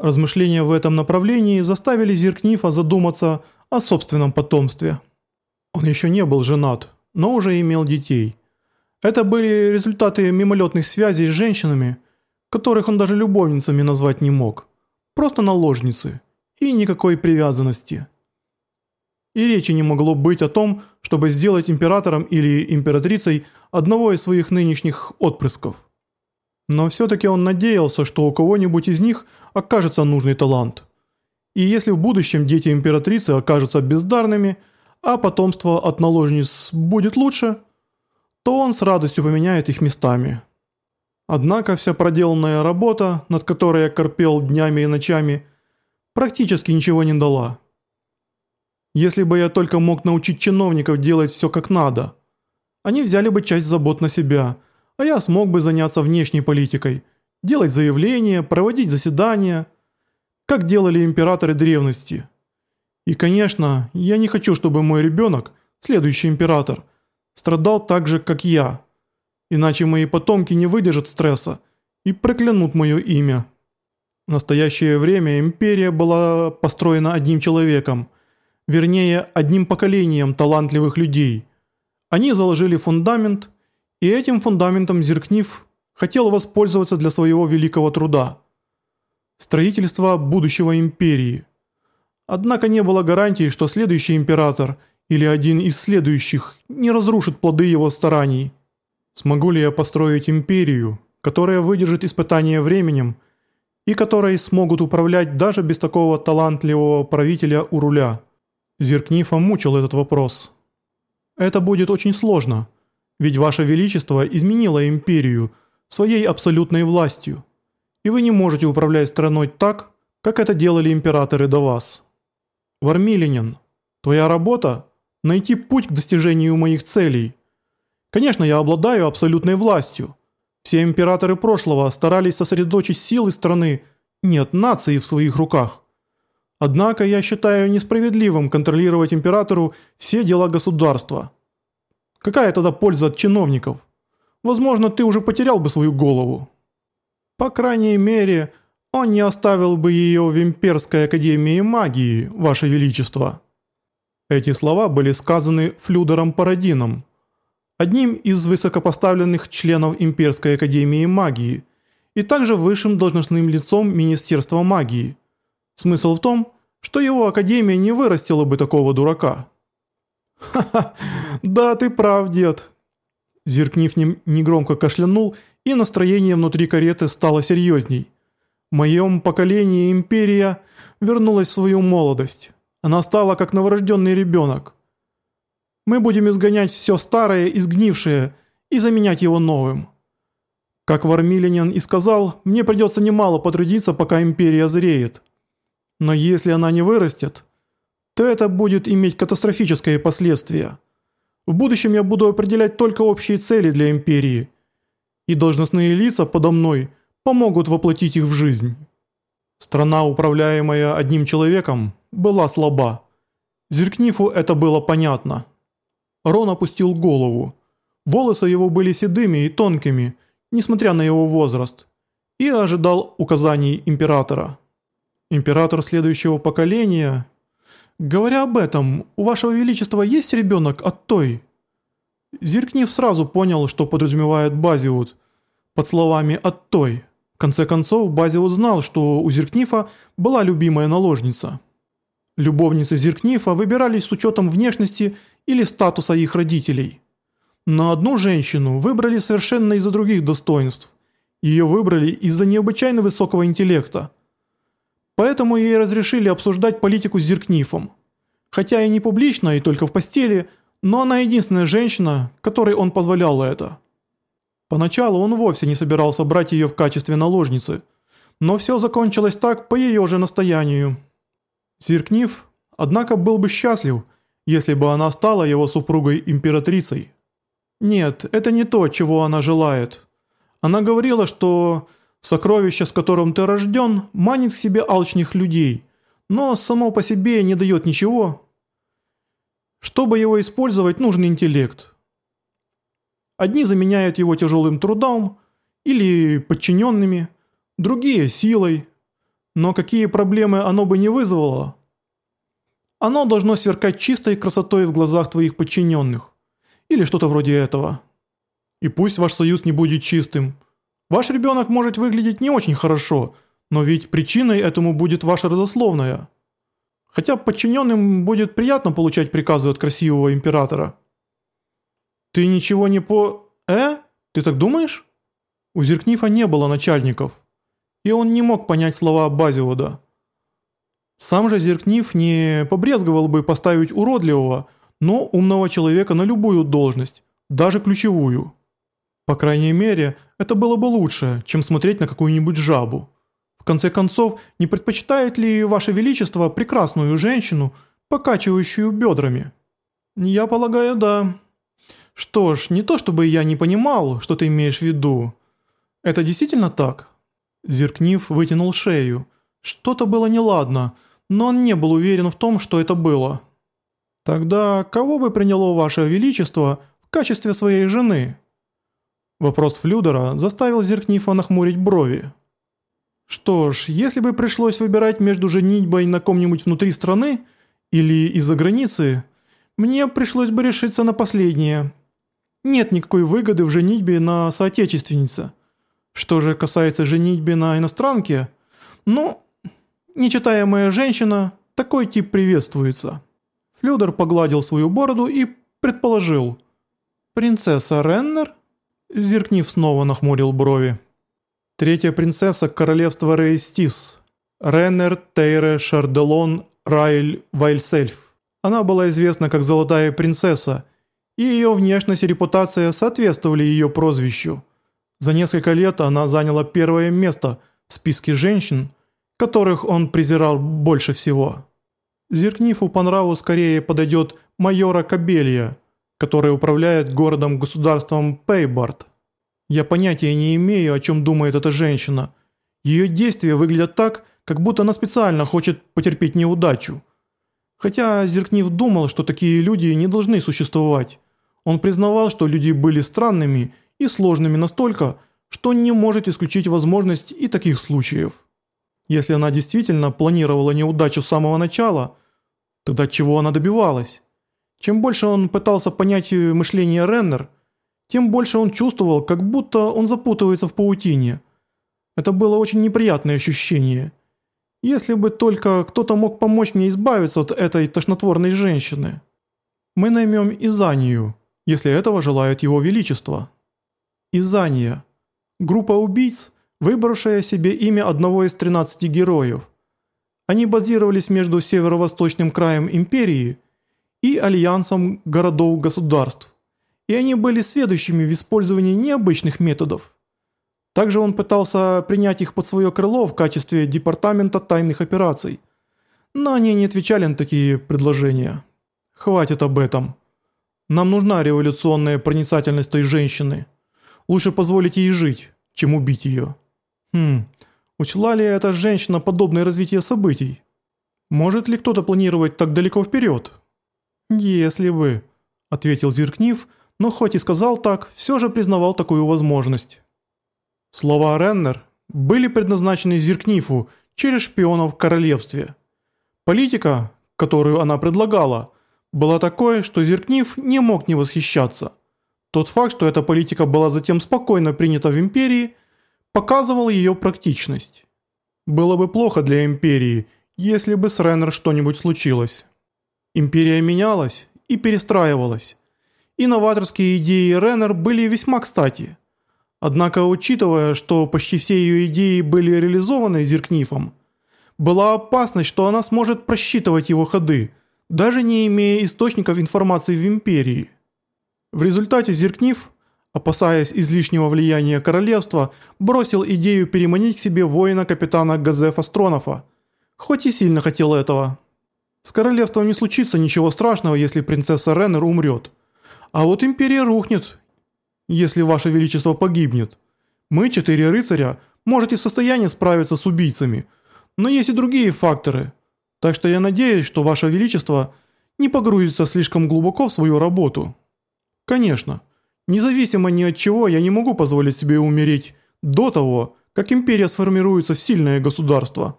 Размышления в этом направлении заставили Зиркнифа задуматься о собственном потомстве. Он еще не был женат, но уже имел детей. Это были результаты мимолетных связей с женщинами, которых он даже любовницами назвать не мог. Просто наложницы. И никакой привязанности. И речи не могло быть о том, чтобы сделать императором или императрицей одного из своих нынешних отпрысков. Но все-таки он надеялся, что у кого-нибудь из них окажется нужный талант. И если в будущем дети императрицы окажутся бездарными, а потомство от наложниц будет лучше, то он с радостью поменяет их местами. Однако вся проделанная работа, над которой я корпел днями и ночами, практически ничего не дала. Если бы я только мог научить чиновников делать все как надо, они взяли бы часть забот на себя – а я смог бы заняться внешней политикой, делать заявления, проводить заседания, как делали императоры древности. И, конечно, я не хочу, чтобы мой ребенок, следующий император, страдал так же, как я, иначе мои потомки не выдержат стресса и проклянут мое имя. В настоящее время империя была построена одним человеком, вернее, одним поколением талантливых людей. Они заложили фундамент – и этим фундаментом Зеркнив хотел воспользоваться для своего великого труда – строительства будущего империи. Однако не было гарантии, что следующий император или один из следующих не разрушит плоды его стараний. Смогу ли я построить империю, которая выдержит испытания временем и которой смогут управлять даже без такого талантливого правителя у руля? Зеркнифа мучил этот вопрос. Это будет очень сложно – ведь Ваше Величество изменило империю своей абсолютной властью, и вы не можете управлять страной так, как это делали императоры до вас. Вармилинин, твоя работа – найти путь к достижению моих целей. Конечно, я обладаю абсолютной властью. Все императоры прошлого старались сосредоточить силы страны, нет, нации в своих руках. Однако я считаю несправедливым контролировать императору все дела государства – Какая тогда польза от чиновников? Возможно, ты уже потерял бы свою голову. По крайней мере, он не оставил бы ее в Имперской Академии Магии, Ваше Величество». Эти слова были сказаны Флюдером Парадином, одним из высокопоставленных членов Имперской Академии Магии и также высшим должностным лицом Министерства Магии. Смысл в том, что его Академия не вырастила бы такого дурака. «Ха-ха, да ты прав, дед». Зеркнив негромко кашлянул, и настроение внутри кареты стало серьезней. В моем поколении империя вернулась в свою молодость. Она стала как новорожденный ребенок. Мы будем изгонять все старое и сгнившее и заменять его новым. Как Вармилинин и сказал, мне придется немало потрудиться, пока империя зреет. Но если она не вырастет, то это будет иметь катастрофические последствия. В будущем я буду определять только общие цели для империи, и должностные лица подо мной помогут воплотить их в жизнь. Страна, управляемая одним человеком, была слаба. Зеркнифу это было понятно. Рон опустил голову. Волосы его были седыми и тонкими, несмотря на его возраст, и ожидал указаний императора. Император следующего поколения «Говоря об этом, у вашего величества есть ребенок от той?» Зиркнив сразу понял, что подразумевает Базиут под словами «от той». В конце концов, Базиут знал, что у Зиркнифа была любимая наложница. Любовницы Зиркнифа выбирались с учетом внешности или статуса их родителей. Но одну женщину выбрали совершенно из-за других достоинств. Ее выбрали из-за необычайно высокого интеллекта – Поэтому ей разрешили обсуждать политику с Зиркнифом. Хотя и не публично, и только в постели, но она единственная женщина, которой он позволял это. Поначалу он вовсе не собирался брать ее в качестве наложницы, но все закончилось так по ее же настоянию. Зиркниф, однако, был бы счастлив, если бы она стала его супругой-императрицей. Нет, это не то, чего она желает. Она говорила, что Сокровище, с которым ты рожден, манит к себе алчных людей, но само по себе не дает ничего. Чтобы его использовать, нужен интеллект. Одни заменяют его тяжелым трудом или подчиненными, другие – силой. Но какие проблемы оно бы не вызвало? Оно должно сверкать чистой красотой в глазах твоих подчиненных. Или что-то вроде этого. И пусть ваш союз не будет чистым. Ваш ребенок может выглядеть не очень хорошо, но ведь причиной этому будет ваша родословная. Хотя подчиненным будет приятно получать приказы от красивого императора. Ты ничего не по... Э? Ты так думаешь? У Зеркнифа не было начальников, и он не мог понять слова Базиода. Сам же Зеркниф не побрезговал бы поставить уродливого, но умного человека на любую должность, даже ключевую. По крайней мере, это было бы лучше, чем смотреть на какую-нибудь жабу. В конце концов, не предпочитает ли Ваше Величество прекрасную женщину, покачивающую бедрами? Я полагаю, да. Что ж, не то чтобы я не понимал, что ты имеешь в виду. Это действительно так? Зеркнив вытянул шею. Что-то было неладно, но он не был уверен в том, что это было. Тогда кого бы приняло Ваше Величество в качестве своей жены? Вопрос Флюдера заставил Зеркнифа нахмурить брови. Что ж, если бы пришлось выбирать между женитьбой на ком-нибудь внутри страны или из-за границы, мне пришлось бы решиться на последнее. Нет никакой выгоды в женитьбе на соотечественнице. Что же касается женитьбы на иностранке, ну, нечитаемая женщина, такой тип приветствуется. Флюдер погладил свою бороду и предположил. «Принцесса Реннер?» Зеркнив снова нахмурил брови. Третья принцесса королевства Рейстис, Реннер Тейре Шарделон Райль Вайльсельф. Она была известна как Золотая принцесса, и ее внешность и репутация соответствовали ее прозвищу. За несколько лет она заняла первое место в списке женщин, которых он презирал больше всего. Зеркнифу по нраву скорее подойдет майора Кабелья, который управляет городом-государством Пейбард. Я понятия не имею, о чем думает эта женщина. Ее действия выглядят так, как будто она специально хочет потерпеть неудачу. Хотя Зеркнив думал, что такие люди не должны существовать. Он признавал, что люди были странными и сложными настолько, что не может исключить возможность и таких случаев. Если она действительно планировала неудачу с самого начала, тогда чего она добивалась? Чем больше он пытался понять мышление Реннер – тем больше он чувствовал, как будто он запутывается в паутине. Это было очень неприятное ощущение. Если бы только кто-то мог помочь мне избавиться от этой тошнотворной женщины. Мы наймем Изанию, если этого желает его величество. Изания. Группа убийц, выбравшая себе имя одного из 13 героев. Они базировались между северо-восточным краем империи и альянсом городов-государств и они были следующими в использовании необычных методов. Также он пытался принять их под свое крыло в качестве департамента тайных операций, но они не отвечали на такие предложения. Хватит об этом. Нам нужна революционная проницательность той женщины. Лучше позволить ей жить, чем убить ее. Хм, учла ли эта женщина подобное развитие событий? Может ли кто-то планировать так далеко вперед? Если бы, ответил Зиркнив, — но хоть и сказал так, все же признавал такую возможность. Слова Реннер были предназначены Зиркнифу через шпионов в королевстве. Политика, которую она предлагала, была такой, что Зиркниф не мог не восхищаться. Тот факт, что эта политика была затем спокойно принята в империи, показывал ее практичность. Было бы плохо для империи, если бы с Реннер что-нибудь случилось. Империя менялась и перестраивалась и новаторские идеи Реннер были весьма кстати. Однако, учитывая, что почти все ее идеи были реализованы Зеркнифом, была опасность, что она сможет просчитывать его ходы, даже не имея источников информации в Империи. В результате Зеркниф, опасаясь излишнего влияния королевства, бросил идею переманить к себе воина-капитана Газефа Стронова, хоть и сильно хотел этого. С королевством не случится ничего страшного, если принцесса Реннер умрет – а вот империя рухнет, если ваше величество погибнет. Мы, четыре рыцаря, можете в состоянии справиться с убийцами, но есть и другие факторы. Так что я надеюсь, что ваше величество не погрузится слишком глубоко в свою работу. Конечно, независимо ни от чего я не могу позволить себе умереть до того, как империя сформируется в сильное государство.